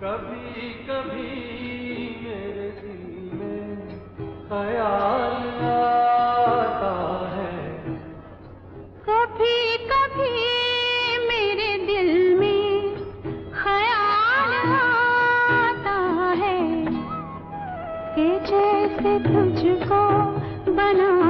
کبھی کبھی میرے دل میں خیال ہے۔ کبھی کبھی میرے دل میں خیال آتا ہے جیسے تجھ کو بنا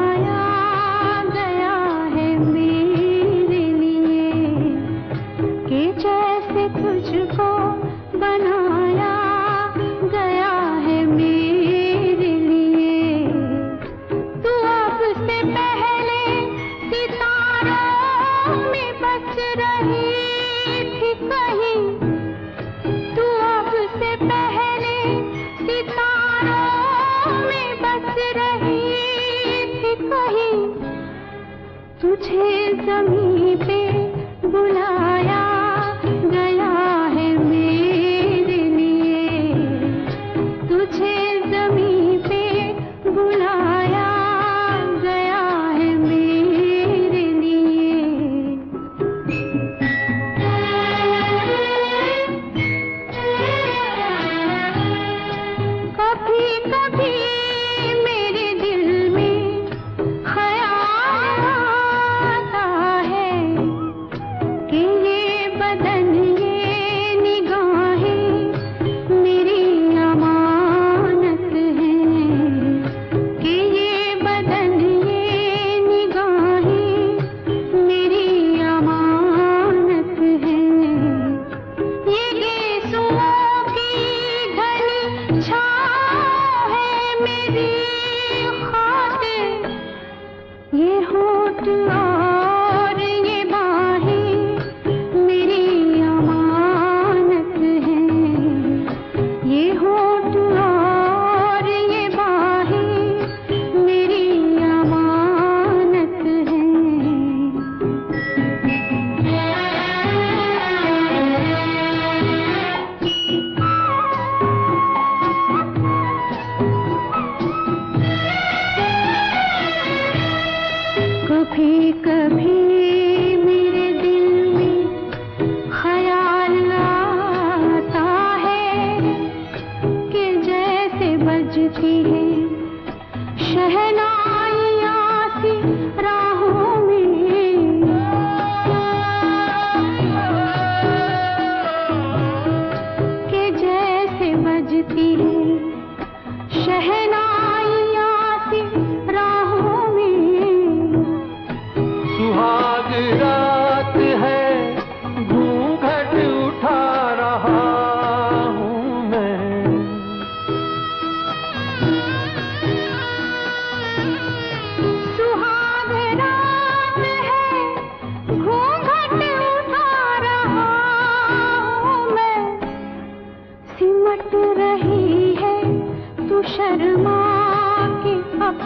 تجھے زمین پہ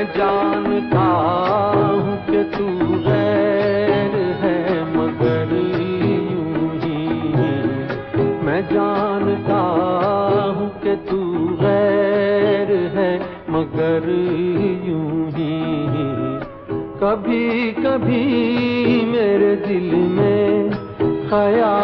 میں جانتا ہوں کہ تو غیر ہے، مگر یوں ہی میں جانتا ہوں کہ تو غیر ہے، مگر یوں ہی کبھی کبھی میرے دل میں خیال